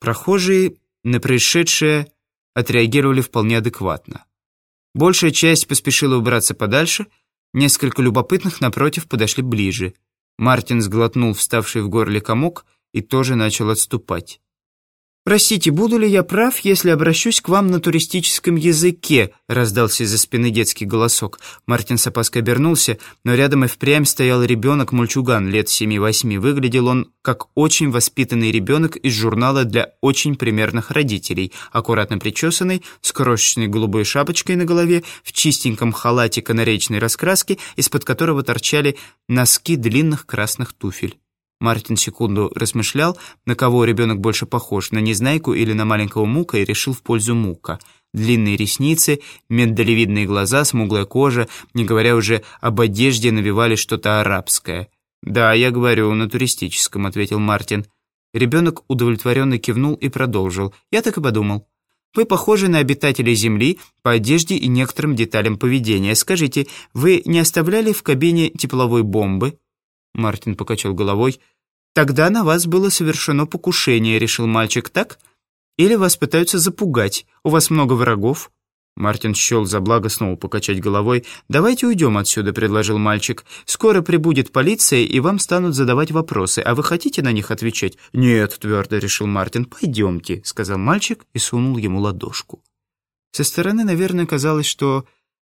Прохожие на происшедшее отреагировали вполне адекватно. Большая часть поспешила убраться подальше, несколько любопытных, напротив, подошли ближе. Мартин сглотнул вставший в горле комок и тоже начал отступать. «Простите, буду ли я прав, если обращусь к вам на туристическом языке?» раздался из-за спины детский голосок. Мартин с опаской обернулся, но рядом и впрямь стоял ребенок-мальчуган лет семи-восьми. Выглядел он как очень воспитанный ребенок из журнала для очень примерных родителей, аккуратно причесанный, с крошечной голубой шапочкой на голове, в чистеньком халате канаречной раскраски, из-под которого торчали носки длинных красных туфель. Мартин секунду размышлял, на кого ребенок больше похож, на Незнайку или на маленького Мука, и решил в пользу Мука. Длинные ресницы, медалевидные глаза, смуглая кожа, не говоря уже об одежде, навевали что-то арабское. «Да, я говорю, на туристическом», — ответил Мартин. Ребенок удовлетворенно кивнул и продолжил. «Я так и подумал. Вы похожи на обитателей Земли по одежде и некоторым деталям поведения. Скажите, вы не оставляли в кабине тепловой бомбы?» Мартин покачал головой. «Тогда на вас было совершено покушение», — решил мальчик, так? «Или вас пытаются запугать. У вас много врагов?» Мартин счел за благо снова покачать головой. «Давайте уйдем отсюда», — предложил мальчик. «Скоро прибудет полиция, и вам станут задавать вопросы. А вы хотите на них отвечать?» «Нет», — твердо решил Мартин. «Пойдемте», — сказал мальчик и сунул ему ладошку. Со стороны, наверное, казалось, что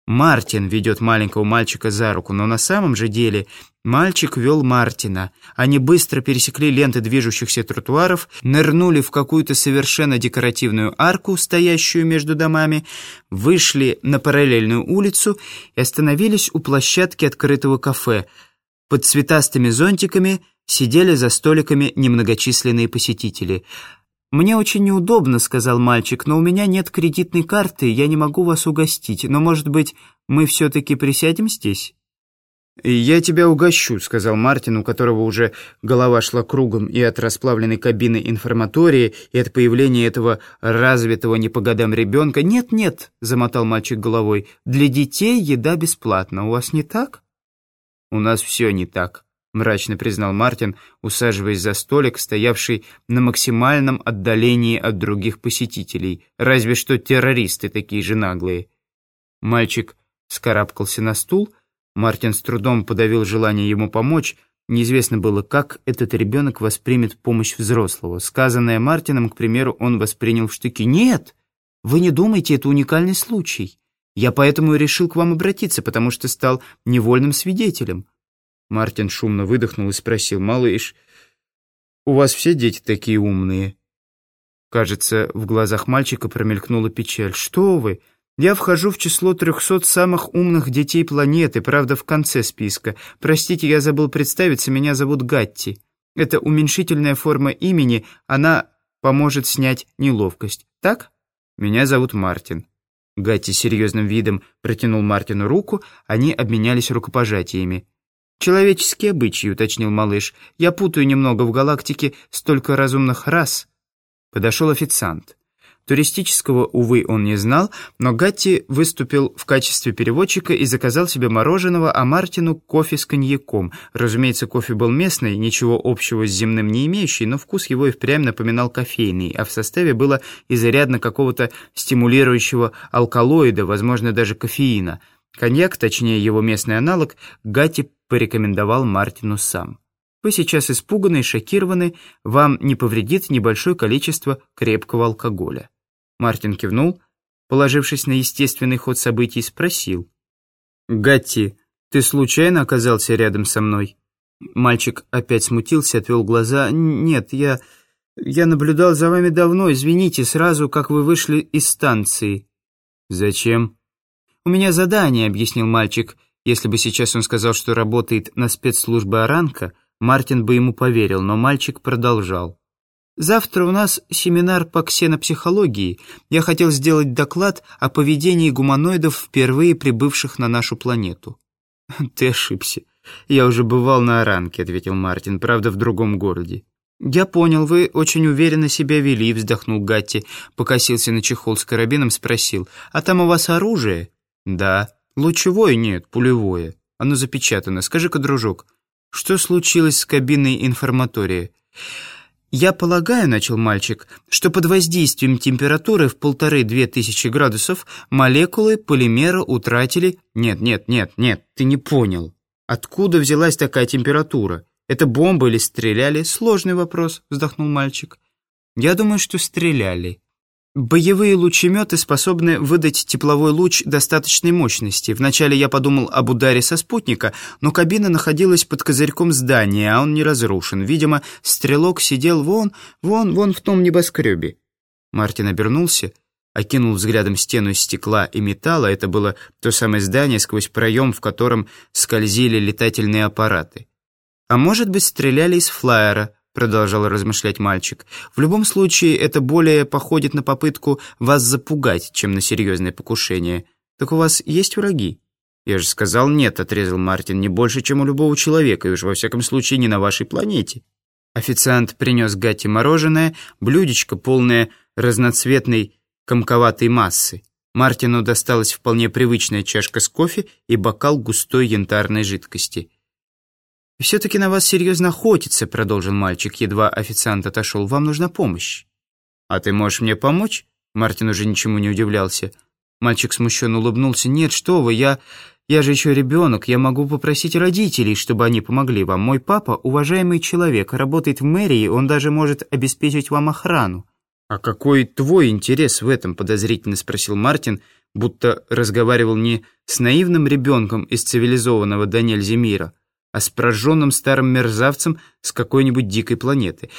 Мартин ведет маленького мальчика за руку, но на самом же деле мальчик вел Мартина. Они быстро пересекли ленты движущихся тротуаров, нырнули в какую-то совершенно декоративную арку, стоящую между домами, вышли на параллельную улицу и остановились у площадки открытого кафе. Под цветастыми зонтиками сидели за столиками немногочисленные посетители – «Мне очень неудобно», — сказал мальчик, «но у меня нет кредитной карты, я не могу вас угостить. Но, может быть, мы все-таки присядем здесь?» «Я тебя угощу», — сказал Мартин, у которого уже голова шла кругом и от расплавленной кабины информатории, и от появления этого развитого не по годам ребенка. «Нет-нет», — замотал мальчик головой, — «для детей еда бесплатна. У вас не так?» «У нас все не так», мрачно признал Мартин, усаживаясь за столик, стоявший на максимальном отдалении от других посетителей. Разве что террористы такие же наглые. Мальчик скарабкался на стул, Мартин с трудом подавил желание ему помочь. Неизвестно было, как этот ребенок воспримет помощь взрослого. Сказанное Мартином, к примеру, он воспринял в штыки. «Нет, вы не думайте, это уникальный случай. Я поэтому и решил к вам обратиться, потому что стал невольным свидетелем». Мартин шумно выдохнул и спросил, «Малыш, у вас все дети такие умные?» Кажется, в глазах мальчика промелькнула печаль. «Что вы? Я вхожу в число трехсот самых умных детей планеты, правда, в конце списка. Простите, я забыл представиться, меня зовут Гатти. Это уменьшительная форма имени, она поможет снять неловкость. Так? Меня зовут Мартин». Гатти серьезным видом протянул Мартину руку, они обменялись рукопожатиями. «Человеческие обычаи», — уточнил малыш. «Я путаю немного в галактике столько разумных рас». Подошел официант. Туристического, увы, он не знал, но Гатти выступил в качестве переводчика и заказал себе мороженого, а Мартину кофе с коньяком. Разумеется, кофе был местный, ничего общего с земным не имеющий, но вкус его и впрямь напоминал кофейный, а в составе было изрядно какого-то стимулирующего алкалоида, возможно, даже кофеина. Коньяк, точнее его местный аналог, Гатти порекомендовал Мартину сам. Вы сейчас испуганы и шокированы, вам не повредит небольшое количество крепкого алкоголя. Мартин кивнул, положившись на естественный ход событий, спросил. «Гатти, ты случайно оказался рядом со мной?» Мальчик опять смутился, отвел глаза. «Нет, я... я наблюдал за вами давно, извините, сразу, как вы вышли из станции». «Зачем?» «У меня задание», — объяснил мальчик. Если бы сейчас он сказал, что работает на спецслужбы Аранка, Мартин бы ему поверил, но мальчик продолжал. «Завтра у нас семинар по ксенопсихологии. Я хотел сделать доклад о поведении гуманоидов, впервые прибывших на нашу планету». «Ты ошибся. Я уже бывал на Аранке», — ответил Мартин, правда, в другом городе. «Я понял, вы очень уверенно себя вели», — вздохнул Гатти, покосился на чехол с карабином, спросил. «А там у вас оружие?» «Да». «Лучевое нет, пулевое. Оно запечатано. Скажи-ка, дружок, что случилось с кабиной информатории?» «Я полагаю, — начал мальчик, — что под воздействием температуры в полторы-две тысячи градусов молекулы полимера утратили...» «Нет, нет, нет, нет, ты не понял. Откуда взялась такая температура? Это бомба или стреляли? Сложный вопрос», — вздохнул мальчик. «Я думаю, что стреляли. Боевые лучеметы способны выдать тепловой луч достаточной мощности. Вначале я подумал об ударе со спутника, но кабина находилась под козырьком здания, а он не разрушен. Видимо, стрелок сидел вон, вон, вон в том небоскребе. Мартин обернулся, окинул взглядом стену из стекла и металла. Это было то самое здание, сквозь проем, в котором скользили летательные аппараты. А может быть, стреляли из флайера, продолжал размышлять мальчик. «В любом случае, это более походит на попытку вас запугать, чем на серьезное покушение. Так у вас есть враги?» «Я же сказал нет», — отрезал Мартин, «не больше, чем у любого человека, и уж во всяком случае не на вашей планете». Официант принес Гатти мороженое, блюдечко, полное разноцветной комковатой массы. Мартину досталась вполне привычная чашка с кофе и бокал густой янтарной жидкости. «Все-таки на вас серьезно охотится», — продолжил мальчик, едва официант отошел. «Вам нужна помощь». «А ты можешь мне помочь?» Мартин уже ничему не удивлялся. Мальчик смущенно улыбнулся. «Нет, что вы, я... Я же еще ребенок, я могу попросить родителей, чтобы они помогли вам. Мой папа — уважаемый человек, работает в мэрии, он даже может обеспечить вам охрану». «А какой твой интерес в этом?» — подозрительно спросил Мартин, будто разговаривал не с наивным ребенком из цивилизованного до мира, а с прожженным старым мерзавцем с какой-нибудь дикой планеты.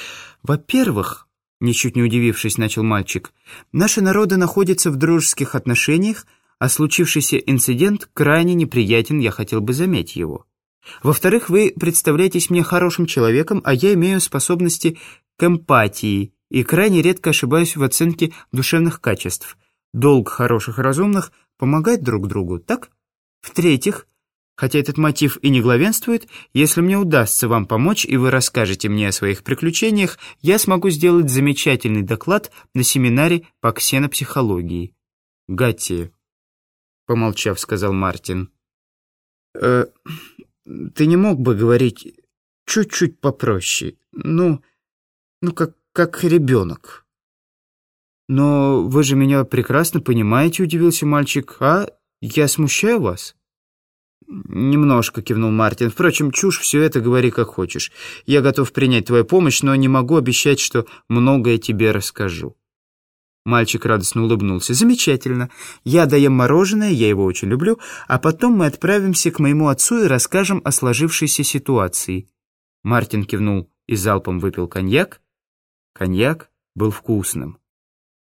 Во-первых, ничуть не удивившись, начал мальчик, наши народы находятся в дружеских отношениях, а случившийся инцидент крайне неприятен, я хотел бы заметить его. Во-вторых, вы представляетесь мне хорошим человеком, а я имею способности к эмпатии и крайне редко ошибаюсь в оценке душевных качеств. Долг хороших и разумных — помогать друг другу, так? В-третьих, Хотя этот мотив и не главенствует, если мне удастся вам помочь, и вы расскажете мне о своих приключениях, я смогу сделать замечательный доклад на семинаре по ксенопсихологии. Гатти, помолчав, сказал Мартин. «Э, ты не мог бы говорить чуть-чуть попроще? Ну, ну как, как ребенок. Но вы же меня прекрасно понимаете, удивился мальчик. А я смущаю вас? «Немножко», — кивнул Мартин. «Впрочем, чушь, все это говори как хочешь. Я готов принять твою помощь, но не могу обещать, что многое тебе расскажу». Мальчик радостно улыбнулся. «Замечательно. Я даем мороженое, я его очень люблю, а потом мы отправимся к моему отцу и расскажем о сложившейся ситуации». Мартин кивнул и залпом выпил коньяк. Коньяк был вкусным.